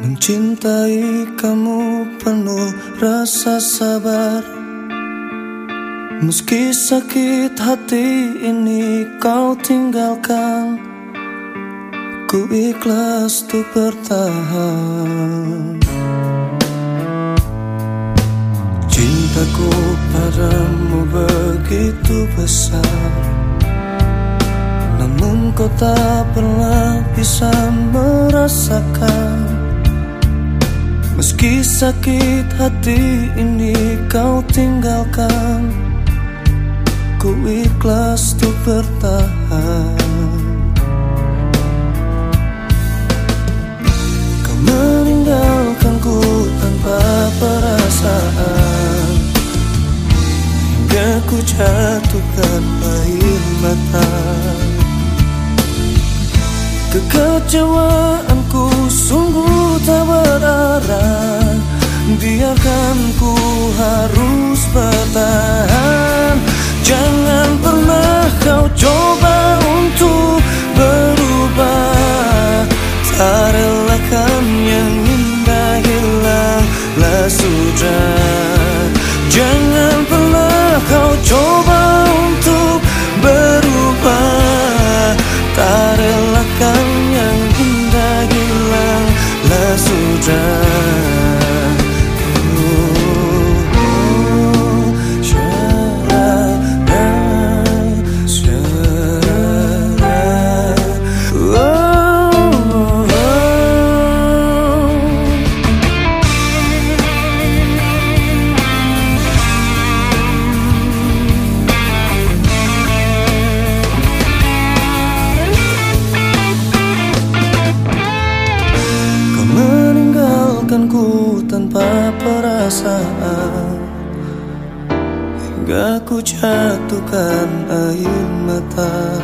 Mencintai kamu penuh rasa sabar. Meski sakit hati ini kau tinggalkan Ku ikhlas tuh bertahan. Cintaku padamu begitu besar. Kau tak pernah bisa merasakan. Meski sakit hati ini kau tinggalkan Ku ikhlas untuk bertahan. Kau meninggalkanku tanpa perasaan. Hingga ku jatuhkan air mata Kekecewaanku sungguh tak berarah. Biarkan ku harus Hingga ku jatuhkan air mata.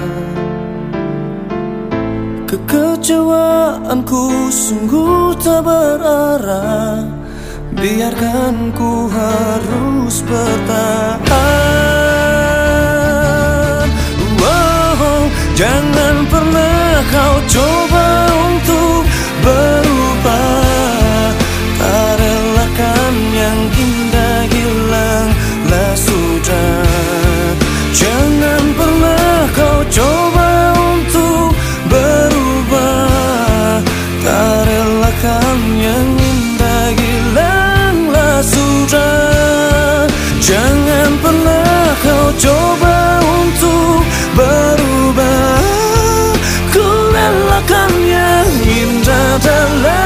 Kekecewaanku sungguh tak berarah. Biarkan ku harus bertahan. Wow, Jangan pernah kau coba 哽咽，饮着这泪